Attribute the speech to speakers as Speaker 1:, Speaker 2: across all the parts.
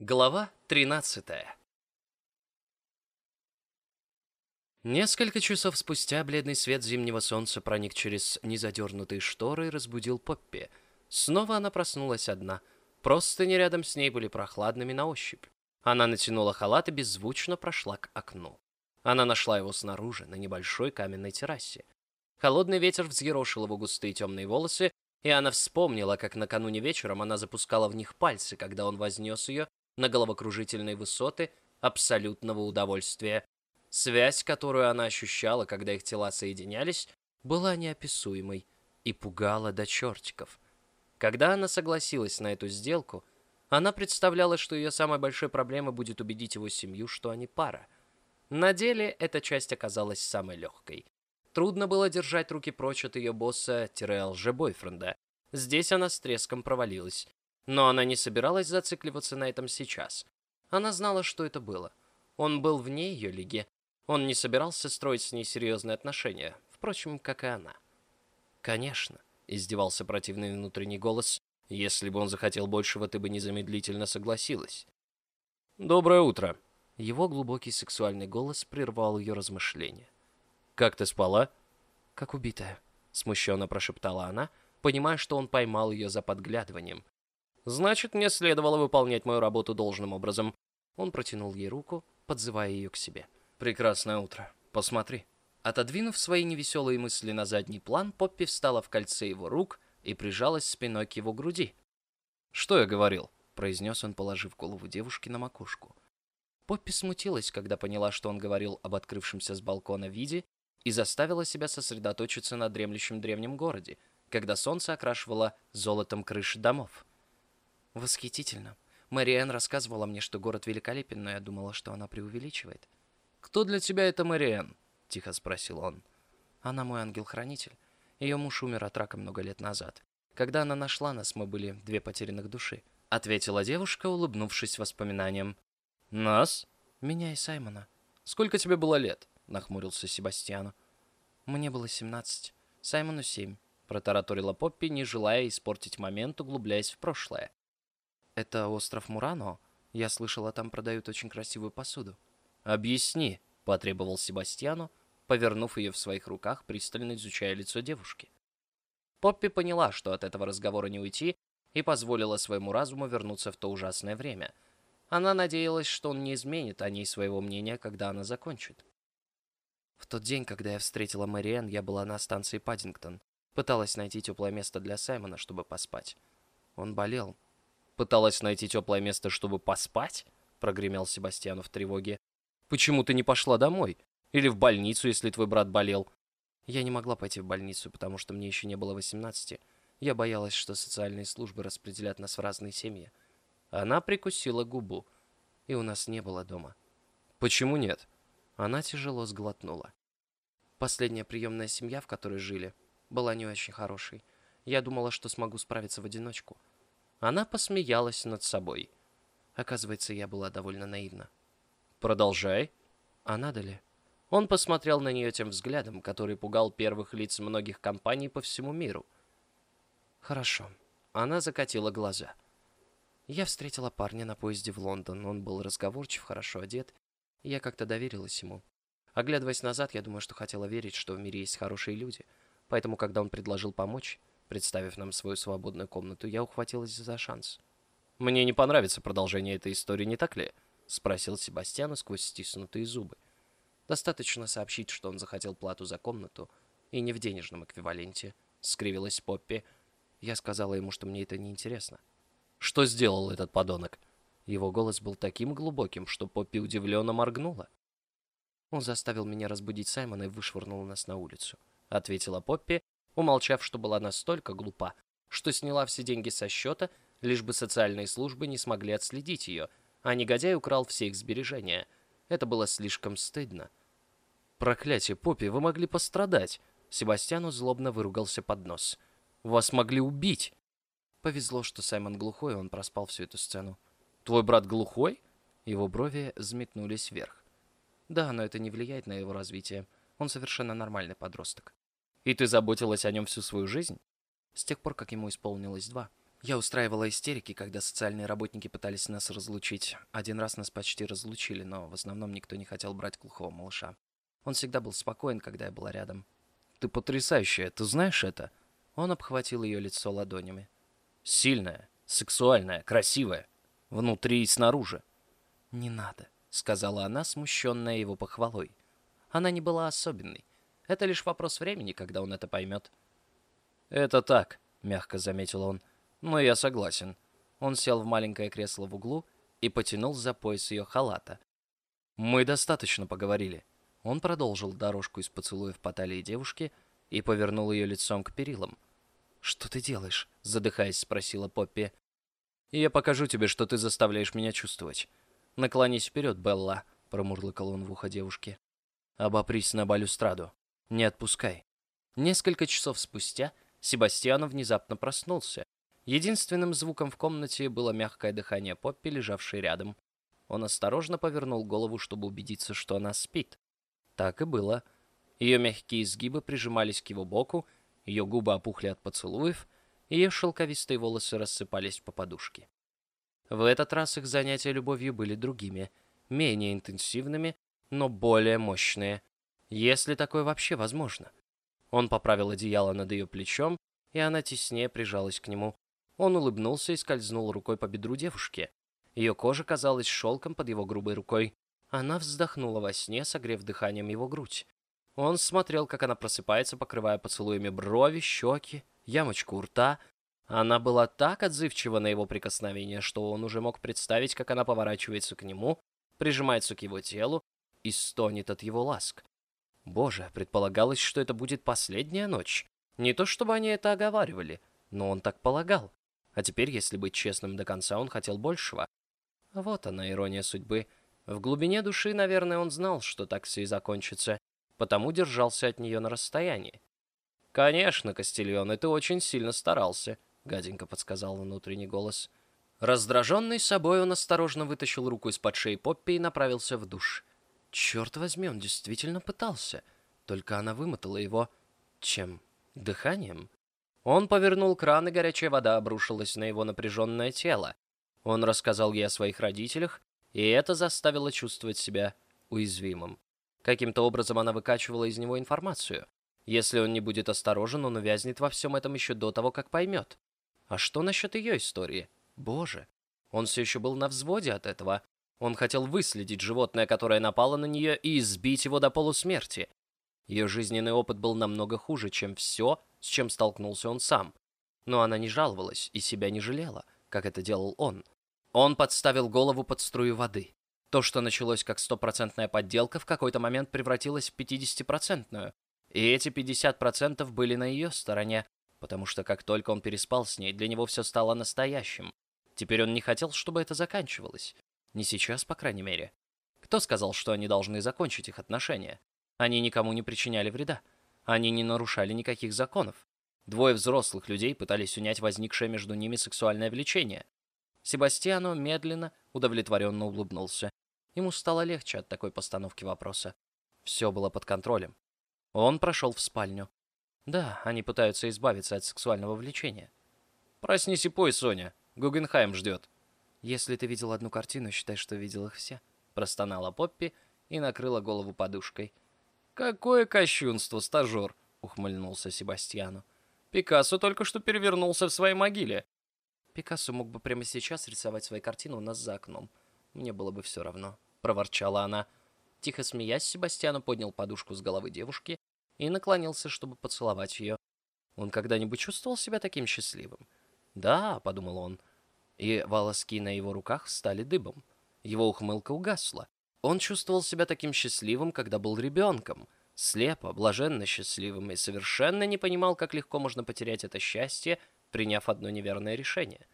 Speaker 1: Глава 13 Несколько часов спустя бледный свет зимнего солнца проник через незадернутые шторы и разбудил Поппи. Снова она проснулась одна. Простыни рядом с ней были прохладными на ощупь. Она натянула халат и беззвучно прошла к окну. Она нашла его снаружи, на небольшой каменной террасе. Холодный ветер взъерошил его густые темные волосы, и она вспомнила, как накануне вечером она запускала в них пальцы, когда он вознес ее на головокружительные высоты абсолютного удовольствия. Связь, которую она ощущала, когда их тела соединялись, была неописуемой и пугала до чертиков. Когда она согласилась на эту сделку, она представляла, что ее самой большой проблемой будет убедить его семью, что они пара. На деле эта часть оказалась самой легкой. Трудно было держать руки прочь от ее босса-лже-бойфренда. Здесь она с треском провалилась. Но она не собиралась зацикливаться на этом сейчас. Она знала, что это было. Он был вне ее лиги. Он не собирался строить с ней серьезные отношения, впрочем, как и она. «Конечно», — издевался противный внутренний голос, «если бы он захотел большего, ты бы незамедлительно согласилась». «Доброе утро», — его глубокий сексуальный голос прервал ее размышления. «Как ты спала?» «Как убитая», — смущенно прошептала она, понимая, что он поймал ее за подглядыванием, Значит, мне следовало выполнять мою работу должным образом. Он протянул ей руку, подзывая ее к себе. Прекрасное утро. Посмотри. Отодвинув свои невеселые мысли на задний план, Поппи встала в кольце его рук и прижалась спиной к его груди. «Что я говорил?» — произнес он, положив голову девушки на макушку. Поппи смутилась, когда поняла, что он говорил об открывшемся с балкона виде, и заставила себя сосредоточиться на дремлющем древнем городе, когда солнце окрашивало золотом крыши домов. Восхитительно. Мэриэн рассказывала мне, что город великолепен, но я думала, что она преувеличивает. «Кто для тебя это Мэриэн?» — тихо спросил он. «Она мой ангел-хранитель. Ее муж умер от рака много лет назад. Когда она нашла нас, мы были две потерянных души», — ответила девушка, улыбнувшись воспоминаниям. «Нас?» «Меня и Саймона». «Сколько тебе было лет?» — нахмурился Себастьяну. «Мне было семнадцать. Саймону семь», — протараторила Поппи, не желая испортить момент, углубляясь в прошлое. «Это остров Мурано? Я слышала, там продают очень красивую посуду». «Объясни», — потребовал Себастьяну, повернув ее в своих руках, пристально изучая лицо девушки. Поппи поняла, что от этого разговора не уйти, и позволила своему разуму вернуться в то ужасное время. Она надеялась, что он не изменит о ней своего мнения, когда она закончит. В тот день, когда я встретила Мэриэн, я была на станции Паддингтон. Пыталась найти теплое место для Саймона, чтобы поспать. Он болел, Пыталась найти теплое место, чтобы поспать? Прогремел Себастьяну в тревоге. Почему ты не пошла домой? Или в больницу, если твой брат болел? Я не могла пойти в больницу, потому что мне еще не было 18. Я боялась, что социальные службы распределят нас в разные семьи. Она прикусила губу. И у нас не было дома. Почему нет? Она тяжело сглотнула. Последняя приемная семья, в которой жили, была не очень хорошей. Я думала, что смогу справиться в одиночку. Она посмеялась над собой. Оказывается, я была довольно наивна. «Продолжай». «А надо ли?» Он посмотрел на нее тем взглядом, который пугал первых лиц многих компаний по всему миру. «Хорошо». Она закатила глаза. Я встретила парня на поезде в Лондон. Он был разговорчив, хорошо одет. Я как-то доверилась ему. Оглядываясь назад, я думаю, что хотела верить, что в мире есть хорошие люди. Поэтому, когда он предложил помочь, Представив нам свою свободную комнату, я ухватилась за шанс. «Мне не понравится продолжение этой истории, не так ли?» — спросил Себастьяна сквозь стиснутые зубы. «Достаточно сообщить, что он захотел плату за комнату, и не в денежном эквиваленте», — скривилась Поппи. Я сказала ему, что мне это не интересно. «Что сделал этот подонок?» Его голос был таким глубоким, что Поппи удивленно моргнула. «Он заставил меня разбудить Саймона и вышвырнул нас на улицу», — ответила Поппи, умолчав, что была настолько глупа, что сняла все деньги со счета, лишь бы социальные службы не смогли отследить ее, а негодяй украл все их сбережения. Это было слишком стыдно. «Проклятие, Поппи, вы могли пострадать!» Себастьяну злобно выругался под нос. «Вас могли убить!» Повезло, что Саймон глухой, он проспал всю эту сцену. «Твой брат глухой?» Его брови взметнулись вверх. «Да, но это не влияет на его развитие. Он совершенно нормальный подросток». И ты заботилась о нем всю свою жизнь? С тех пор, как ему исполнилось два. Я устраивала истерики, когда социальные работники пытались нас разлучить. Один раз нас почти разлучили, но в основном никто не хотел брать глухого малыша. Он всегда был спокоен, когда я была рядом. «Ты потрясающая, ты знаешь это?» Он обхватил ее лицо ладонями. «Сильная, сексуальная, красивая. Внутри и снаружи». «Не надо», — сказала она, смущенная его похвалой. Она не была особенной. Это лишь вопрос времени, когда он это поймет. «Это так», — мягко заметил он. «Но я согласен». Он сел в маленькое кресло в углу и потянул за пояс ее халата. «Мы достаточно поговорили». Он продолжил дорожку из поцелуев по талии девушки и повернул ее лицом к перилам. «Что ты делаешь?» — задыхаясь, спросила Поппи. «Я покажу тебе, что ты заставляешь меня чувствовать. Наклонись вперед, Белла», — промурлыкал он в ухо девушки. «Обопрись на балюстраду. Не отпускай». Несколько часов спустя Себастьян внезапно проснулся. Единственным звуком в комнате было мягкое дыхание Поппи, лежавшей рядом. Он осторожно повернул голову, чтобы убедиться, что она спит. Так и было. Ее мягкие изгибы прижимались к его боку, ее губы опухли от поцелуев, ее шелковистые волосы рассыпались по подушке. В этот раз их занятия любовью были другими, менее интенсивными, но более мощные, если такое вообще возможно. Он поправил одеяло над ее плечом, и она теснее прижалась к нему. Он улыбнулся и скользнул рукой по бедру девушки. Ее кожа казалась шелком под его грубой рукой. Она вздохнула во сне, согрев дыханием его грудь. Он смотрел, как она просыпается, покрывая поцелуями брови, щеки, ямочку у рта. Она была так отзывчива на его прикосновение, что он уже мог представить, как она поворачивается к нему, прижимается к его телу и стонет от его ласк. Боже, предполагалось, что это будет последняя ночь. Не то чтобы они это оговаривали, но он так полагал. А теперь, если быть честным до конца, он хотел большего. Вот она, ирония судьбы. В глубине души, наверное, он знал, что так все и закончится, потому держался от нее на расстоянии. «Конечно, Кастильон, и ты очень сильно старался», — гаденько подсказал внутренний голос. Раздраженный собой, он осторожно вытащил руку из-под шеи Поппи и направился в душ. Черт возьми, он действительно пытался. Только она вымотала его... Чем? Дыханием? Он повернул кран, и горячая вода обрушилась на его напряженное тело. Он рассказал ей о своих родителях, и это заставило чувствовать себя уязвимым. Каким-то образом она выкачивала из него информацию. Если он не будет осторожен, он увязнет во всем этом еще до того, как поймет. А что насчет ее истории? Боже, он все еще был на взводе от этого. Он хотел выследить животное, которое напало на нее, и избить его до полусмерти. Ее жизненный опыт был намного хуже, чем все, с чем столкнулся он сам. Но она не жаловалась и себя не жалела, как это делал он. Он подставил голову под струю воды. То, что началось как стопроцентная подделка, в какой-то момент превратилось в пятидесятипроцентную. И эти пятьдесят процентов были на ее стороне, потому что как только он переспал с ней, для него все стало настоящим. Теперь он не хотел, чтобы это заканчивалось. Не сейчас, по крайней мере. Кто сказал, что они должны закончить их отношения? Они никому не причиняли вреда. Они не нарушали никаких законов. Двое взрослых людей пытались унять возникшее между ними сексуальное влечение. Себастьяно медленно, удовлетворенно улыбнулся. Ему стало легче от такой постановки вопроса. Все было под контролем. Он прошел в спальню. Да, они пытаются избавиться от сексуального влечения. «Проснись и пой, Соня. Гугенхайм ждет». «Если ты видел одну картину, считай, что видел их все», — простонала Поппи и накрыла голову подушкой. «Какое кощунство, стажер!» — ухмыльнулся Себастьяну. «Пикассо только что перевернулся в своей могиле». «Пикассо мог бы прямо сейчас рисовать свои картины у нас за окном. Мне было бы все равно», — проворчала она. Тихо смеясь, Себастьяну поднял подушку с головы девушки и наклонился, чтобы поцеловать ее. Он когда-нибудь чувствовал себя таким счастливым? «Да», — подумал он, и волоски на его руках стали дыбом. Его ухмылка угасла. Он чувствовал себя таким счастливым, когда был ребенком, слепо, блаженно счастливым, и совершенно не понимал, как легко можно потерять это счастье, приняв одно неверное решение.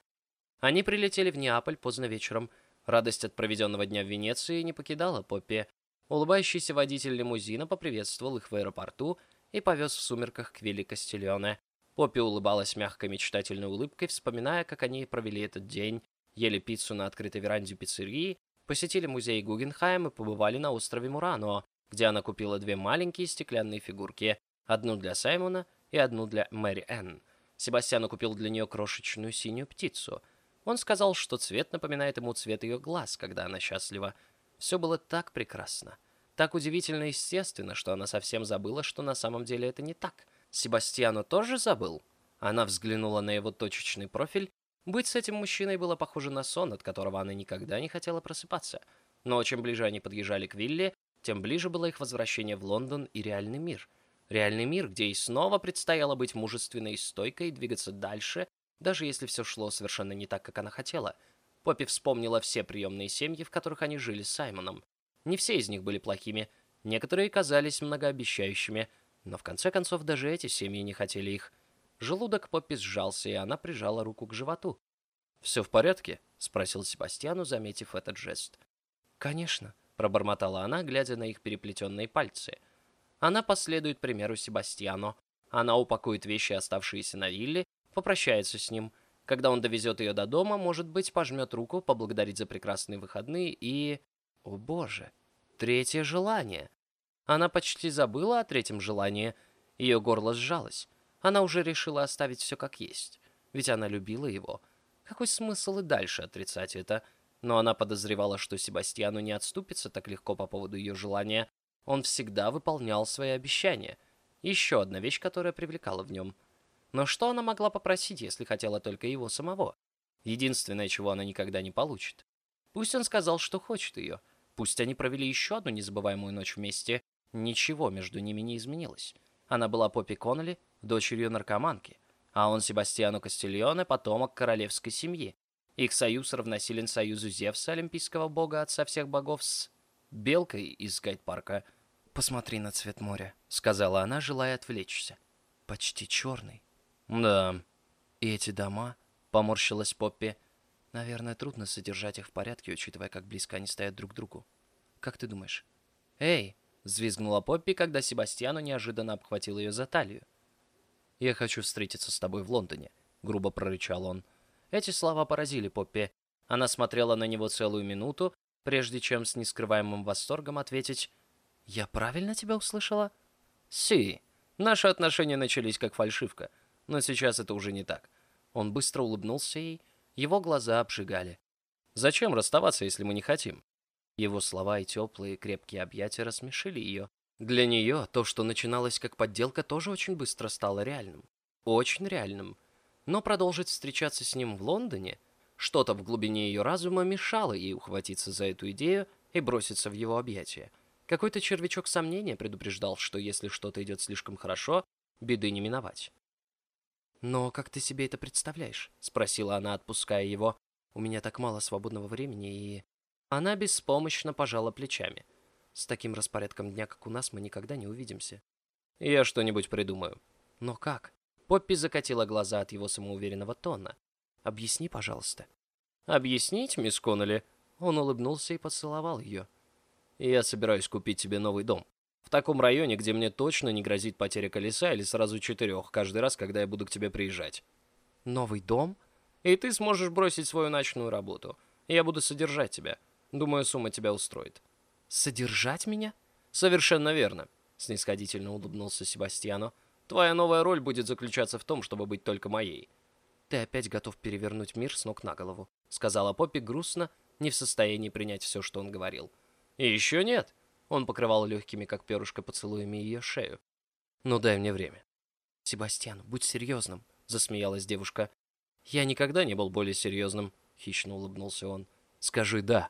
Speaker 1: Они прилетели в Неаполь поздно вечером. Радость от проведенного дня в Венеции не покидала Поппи. Улыбающийся водитель лимузина поприветствовал их в аэропорту и повез в сумерках к Вилли Кастильоне. Поппи улыбалась мягкой мечтательной улыбкой, вспоминая, как они провели этот день, ели пиццу на открытой веранде пиццерии, посетили музей Гугенхайм и побывали на острове Мурано, где она купила две маленькие стеклянные фигурки, одну для Саймона и одну для Мэри Энн. Себастьян купил для нее крошечную синюю птицу. Он сказал, что цвет напоминает ему цвет ее глаз, когда она счастлива. Все было так прекрасно. Так удивительно естественно, что она совсем забыла, что на самом деле это не так. Себастьяну тоже забыл? Она взглянула на его точечный профиль. Быть с этим мужчиной было похоже на сон, от которого она никогда не хотела просыпаться. Но чем ближе они подъезжали к вилле, тем ближе было их возвращение в Лондон и реальный мир. Реальный мир, где ей снова предстояло быть мужественной и стойкой двигаться дальше, даже если все шло совершенно не так, как она хотела. Поппи вспомнила все приемные семьи, в которых они жили с Саймоном. Не все из них были плохими, некоторые казались многообещающими, но в конце концов даже эти семьи не хотели их. Желудок Поппи сжался, и она прижала руку к животу. «Все в порядке?» — спросил Себастьяну, заметив этот жест. «Конечно», — пробормотала она, глядя на их переплетенные пальцы. Она последует примеру Себастьяну. Она упакует вещи, оставшиеся на вилле, попрощается с ним. Когда он довезет ее до дома, может быть, пожмет руку, поблагодарит за прекрасные выходные и... О боже, третье желание. Она почти забыла о третьем желании. Ее горло сжалось. Она уже решила оставить все как есть. Ведь она любила его. Какой смысл и дальше отрицать это? Но она подозревала, что Себастьяну не отступится так легко по поводу ее желания. Он всегда выполнял свои обещания. Еще одна вещь, которая привлекала в нем. Но что она могла попросить, если хотела только его самого? Единственное, чего она никогда не получит. Пусть он сказал, что хочет ее — Пусть они провели еще одну незабываемую ночь вместе, ничего между ними не изменилось. Она была Поппи Коннелли, дочерью наркоманки, а он Себастьяну Кастильоне, потомок королевской семьи. Их союз равносилен союзу Зевса, олимпийского бога отца всех богов, с белкой из гайд-парка. «Посмотри на цвет моря», — сказала она, желая отвлечься. «Почти черный». «Да». «И эти дома?» — поморщилась Поппи. Наверное, трудно содержать их в порядке, учитывая, как близко они стоят друг к другу. Как ты думаешь? «Эй!» — взвизгнула Поппи, когда Себастьяну неожиданно обхватил ее за талию. «Я хочу встретиться с тобой в Лондоне», — грубо прорычал он. Эти слова поразили Поппи. Она смотрела на него целую минуту, прежде чем с нескрываемым восторгом ответить «Я правильно тебя услышала?» «Си, наши отношения начались как фальшивка, но сейчас это уже не так». Он быстро улыбнулся ей, — его глаза обжигали. «Зачем расставаться, если мы не хотим?» Его слова и теплые крепкие объятия рассмешили ее. Для нее то, что начиналось как подделка, тоже очень быстро стало реальным. Очень реальным. Но продолжить встречаться с ним в Лондоне, что-то в глубине ее разума мешало ей ухватиться за эту идею и броситься в его объятия. Какой-то червячок сомнения предупреждал, что если что-то идет слишком хорошо, беды не миновать. «Но как ты себе это представляешь?» — спросила она, отпуская его. «У меня так мало свободного времени, и...» Она беспомощно пожала плечами. «С таким распорядком дня, как у нас, мы никогда не увидимся». «Я что-нибудь придумаю». «Но как?» Поппи закатила глаза от его самоуверенного тона. «Объясни, пожалуйста». «Объяснить, мисс Коннелли?» Он улыбнулся и поцеловал ее. «Я собираюсь купить тебе новый дом. В таком районе, где мне точно не грозит потеря колеса или сразу четырех каждый раз, когда я буду к тебе приезжать. Новый дом? И ты сможешь бросить свою ночную работу. Я буду содержать тебя. Думаю, сумма тебя устроит. Содержать меня? Совершенно верно, снисходительно улыбнулся Себастьяно. Твоя новая роль будет заключаться в том, чтобы быть только моей. Ты опять готов перевернуть мир с ног на голову, сказала Поппи грустно, не в состоянии принять все, что он говорил. И еще нет. Он покрывал легкими, как перышко, поцелуями ее шею. «Ну дай мне время». «Себастьян, будь серьезным», — засмеялась девушка. «Я никогда не был более серьезным», — хищно улыбнулся он. «Скажи «да».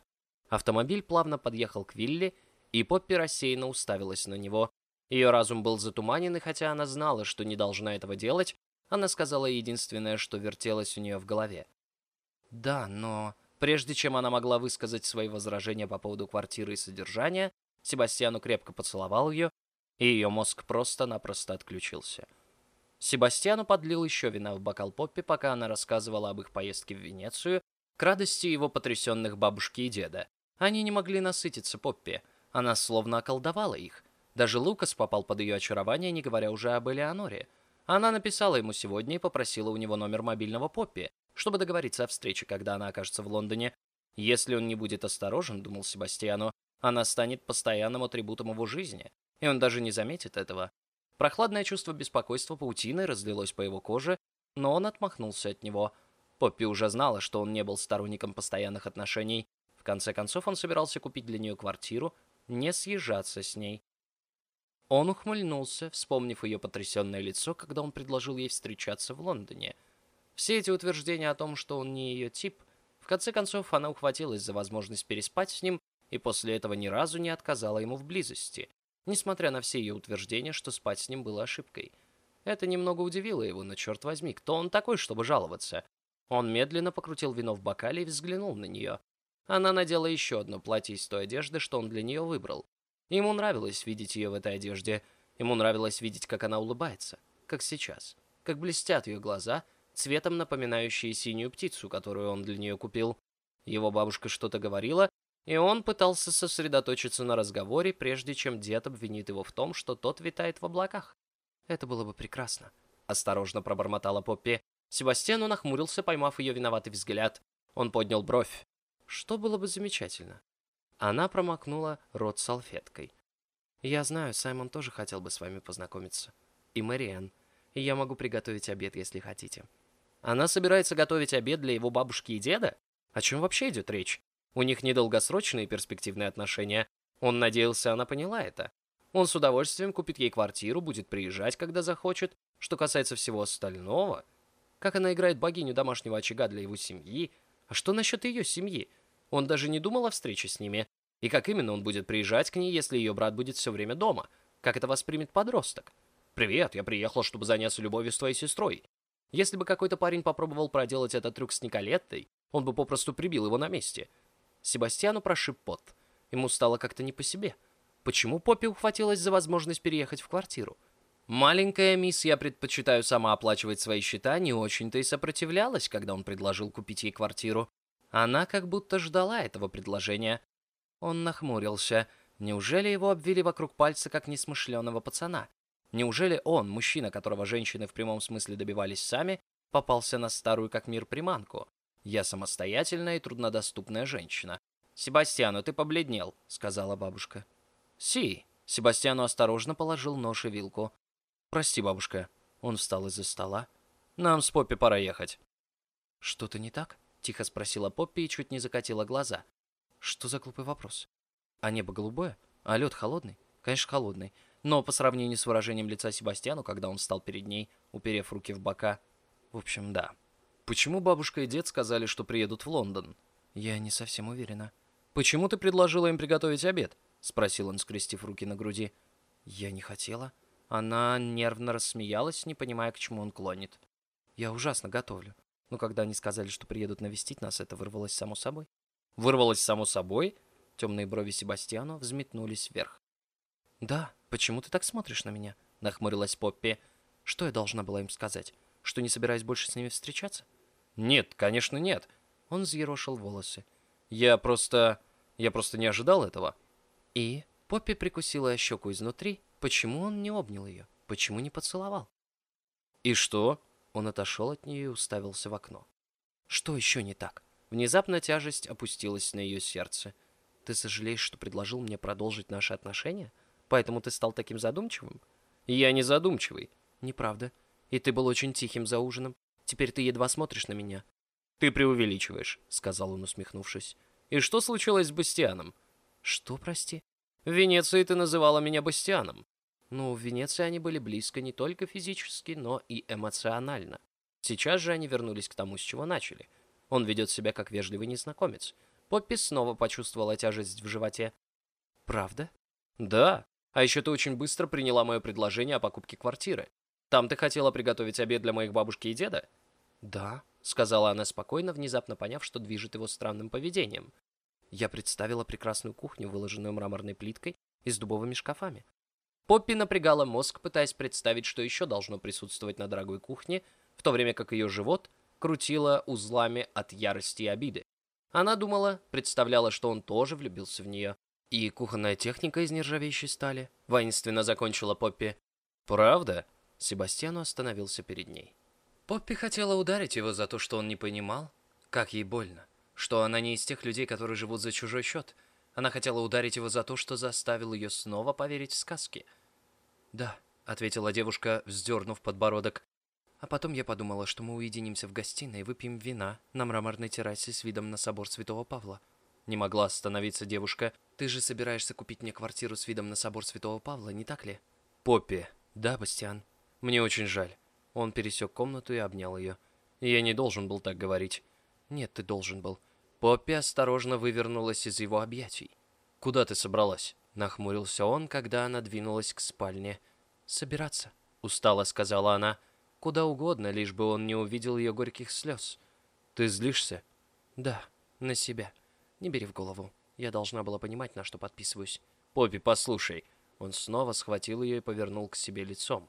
Speaker 1: Автомобиль плавно подъехал к вилле, и Поппи рассеянно уставилась на него. Ее разум был затуманен, и хотя она знала, что не должна этого делать, она сказала единственное, что вертелось у нее в голове. «Да, но...» Прежде чем она могла высказать свои возражения по поводу квартиры и содержания, Себастьяну крепко поцеловал ее, и ее мозг просто-напросто отключился. Себастьяну подлил еще вина в бокал Поппи, пока она рассказывала об их поездке в Венецию, к радости его потрясенных бабушки и деда. Они не могли насытиться Поппи, она словно околдовала их. Даже Лукас попал под ее очарование, не говоря уже об Элеоноре. Она написала ему сегодня и попросила у него номер мобильного Поппи, чтобы договориться о встрече, когда она окажется в Лондоне. Если он не будет осторожен, думал Себастьяну, она станет постоянным атрибутом его жизни, и он даже не заметит этого. Прохладное чувство беспокойства паутиной разлилось по его коже, но он отмахнулся от него. Поппи уже знала, что он не был сторонником постоянных отношений. В конце концов, он собирался купить для нее квартиру, не съезжаться с ней. Он ухмыльнулся, вспомнив ее потрясенное лицо, когда он предложил ей встречаться в Лондоне. Все эти утверждения о том, что он не ее тип, в конце концов, она ухватилась за возможность переспать с ним и после этого ни разу не отказала ему в близости, несмотря на все ее утверждения, что спать с ним было ошибкой. Это немного удивило его, но черт возьми, кто он такой, чтобы жаловаться? Он медленно покрутил вино в бокале и взглянул на нее. Она надела еще одно платье из той одежды, что он для нее выбрал. Ему нравилось видеть ее в этой одежде. Ему нравилось видеть, как она улыбается, как сейчас, как блестят ее глаза, цветом напоминающие синюю птицу, которую он для нее купил. Его бабушка что-то говорила, и он пытался сосредоточиться на разговоре, прежде чем дед обвинит его в том, что тот витает в облаках. «Это было бы прекрасно», — осторожно пробормотала Поппи. Себастьян нахмурился, поймав ее виноватый взгляд. Он поднял бровь. «Что было бы замечательно?» Она промокнула рот салфеткой. «Я знаю, Саймон тоже хотел бы с вами познакомиться. И Мэриэн. И я могу приготовить обед, если хотите». Она собирается готовить обед для его бабушки и деда? О чем вообще идет речь? У них недолгосрочные перспективные отношения. Он надеялся, она поняла это. Он с удовольствием купит ей квартиру, будет приезжать, когда захочет. Что касается всего остального, как она играет богиню домашнего очага для его семьи, а что насчет ее семьи? Он даже не думал о встрече с ними. И как именно он будет приезжать к ней, если ее брат будет все время дома? Как это воспримет подросток? «Привет, я приехал, чтобы заняться любовью с твоей сестрой». Если бы какой-то парень попробовал проделать этот трюк с Николеттой, он бы попросту прибил его на месте. Себастьяну прошиб пот. Ему стало как-то не по себе. Почему Поппи ухватилась за возможность переехать в квартиру? Маленькая мисс, я предпочитаю сама оплачивать свои счета, не очень-то и сопротивлялась, когда он предложил купить ей квартиру. Она как будто ждала этого предложения. Он нахмурился. Неужели его обвили вокруг пальца, как несмышленого пацана? Неужели он, мужчина, которого женщины в прямом смысле добивались сами, попался на старую как мир приманку? Я самостоятельная и труднодоступная женщина. «Себастьяну, ты побледнел», — сказала бабушка. «Си». Себастьяну осторожно положил нож и вилку. «Прости, бабушка». Он встал из-за стола. «Нам с Поппи пора ехать». «Что-то не так?» — тихо спросила Поппи и чуть не закатила глаза. «Что за глупый вопрос? А небо голубое? А лед холодный? Конечно, холодный. Но по сравнению с выражением лица Себастьяну, когда он встал перед ней, уперев руки в бока... В общем, да. Почему бабушка и дед сказали, что приедут в Лондон? Я не совсем уверена. Почему ты предложила им приготовить обед? Спросил он, скрестив руки на груди. Я не хотела. Она нервно рассмеялась, не понимая, к чему он клонит. Я ужасно готовлю. Но когда они сказали, что приедут навестить нас, это вырвалось само собой. Вырвалось само собой? Темные брови Себастьяну взметнулись вверх. «Да, почему ты так смотришь на меня?» — нахмурилась Поппи. «Что я должна была им сказать? Что не собираюсь больше с ними встречаться?» «Нет, конечно, нет». Он взъерошил волосы. «Я просто... я просто не ожидал этого». И Поппи прикусила щеку изнутри. Почему он не обнял ее? Почему не поцеловал? «И что?» Он отошел от нее и уставился в окно. «Что еще не так?» Внезапно тяжесть опустилась на ее сердце. «Ты сожалеешь, что предложил мне продолжить наши отношения?» Поэтому ты стал таким задумчивым? Я не задумчивый. Неправда. И ты был очень тихим за ужином. Теперь ты едва смотришь на меня. Ты преувеличиваешь, сказал он, усмехнувшись. И что случилось с Бастианом? Что, прости? В Венеции ты называла меня Бастианом. Ну, в Венеции они были близко не только физически, но и эмоционально. Сейчас же они вернулись к тому, с чего начали. Он ведет себя как вежливый незнакомец. Поппи снова почувствовала тяжесть в животе. «Правда?» «Да. А еще ты очень быстро приняла мое предложение о покупке квартиры. Там ты хотела приготовить обед для моих бабушки и деда? Да, сказала она спокойно, внезапно поняв, что движет его странным поведением. Я представила прекрасную кухню, выложенную мраморной плиткой и с дубовыми шкафами. Поппи напрягала мозг, пытаясь представить, что еще должно присутствовать на дорогой кухне, в то время как ее живот крутило узлами от ярости и обиды. Она думала, представляла, что он тоже влюбился в нее. «И кухонная техника из нержавеющей стали?» — воинственно закончила Поппи. «Правда?» — Себастьяну остановился перед ней. Поппи хотела ударить его за то, что он не понимал, как ей больно, что она не из тех людей, которые живут за чужой счет. Она хотела ударить его за то, что заставил ее снова поверить в сказки. «Да», — ответила девушка, вздернув подбородок. А потом я подумала, что мы уединимся в гостиной и выпьем вина на мраморной террасе с видом на собор Святого Павла. Не могла остановиться девушка. Ты же собираешься купить мне квартиру с видом на собор Святого Павла, не так ли? Поппи. Да, Бастиан. Мне очень жаль. Он пересек комнату и обнял ее. Я не должен был так говорить. Нет, ты должен был. Поппи осторожно вывернулась из его объятий. «Куда ты собралась?» Нахмурился он, когда она двинулась к спальне. «Собираться», — устало сказала она. «Куда угодно, лишь бы он не увидел ее горьких слез». «Ты злишься?» «Да, на себя. Не бери в голову. Я должна была понимать, на что подписываюсь». «Поппи, послушай». Он снова схватил ее и повернул к себе лицом.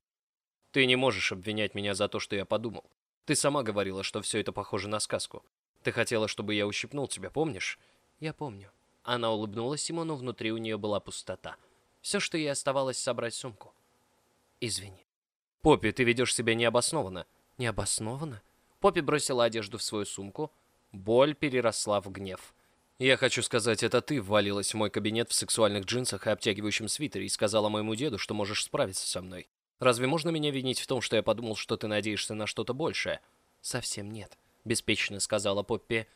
Speaker 1: «Ты не можешь обвинять меня за то, что я подумал. Ты сама говорила, что все это похоже на сказку. Ты хотела, чтобы я ущипнул тебя, помнишь?» «Я помню». Она улыбнулась ему, но внутри у нее была пустота. Все, что ей оставалось, собрать сумку. «Извини». «Поппи, ты ведешь себя необоснованно». «Необоснованно?» Поппи бросила одежду в свою сумку. Боль переросла в гнев. «Я хочу сказать, это ты ввалилась в мой кабинет в сексуальных джинсах и обтягивающем свитере и сказала моему деду, что можешь справиться со мной. Разве можно меня винить в том, что я подумал, что ты надеешься на что-то большее?» «Совсем нет», — беспечно сказала Поппи.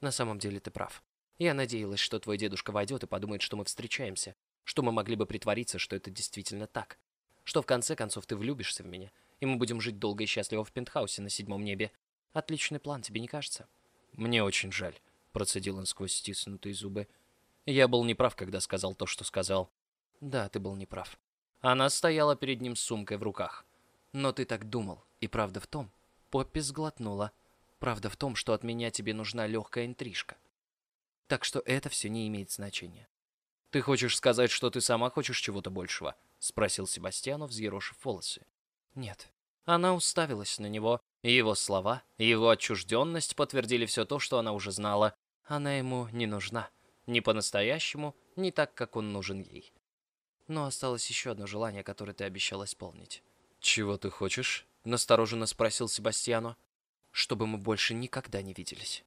Speaker 1: «На самом деле ты прав. Я надеялась, что твой дедушка войдет и подумает, что мы встречаемся, что мы могли бы притвориться, что это действительно так, что в конце концов ты влюбишься в меня, и мы будем жить долго и счастливо в пентхаусе на седьмом небе. Отличный план, тебе не кажется? Мне очень жаль, процедил он сквозь стиснутые зубы. Я был неправ, когда сказал то, что сказал. Да, ты был неправ. Она стояла перед ним с сумкой в руках. Но ты так думал, и правда в том, Поппи сглотнула. Правда в том, что от меня тебе нужна легкая интрижка. Так что это все не имеет значения. «Ты хочешь сказать, что ты сама хочешь чего-то большего?» — спросил Себастьяну, взъерошив волосы. «Нет». Она уставилась на него, и его слова, его отчужденность подтвердили все то, что она уже знала. Она ему не нужна. Ни по-настоящему, ни так, как он нужен ей. Но осталось еще одно желание, которое ты обещал исполнить. «Чего ты хочешь?» — настороженно спросил Себастьяну. «Чтобы мы больше никогда не виделись».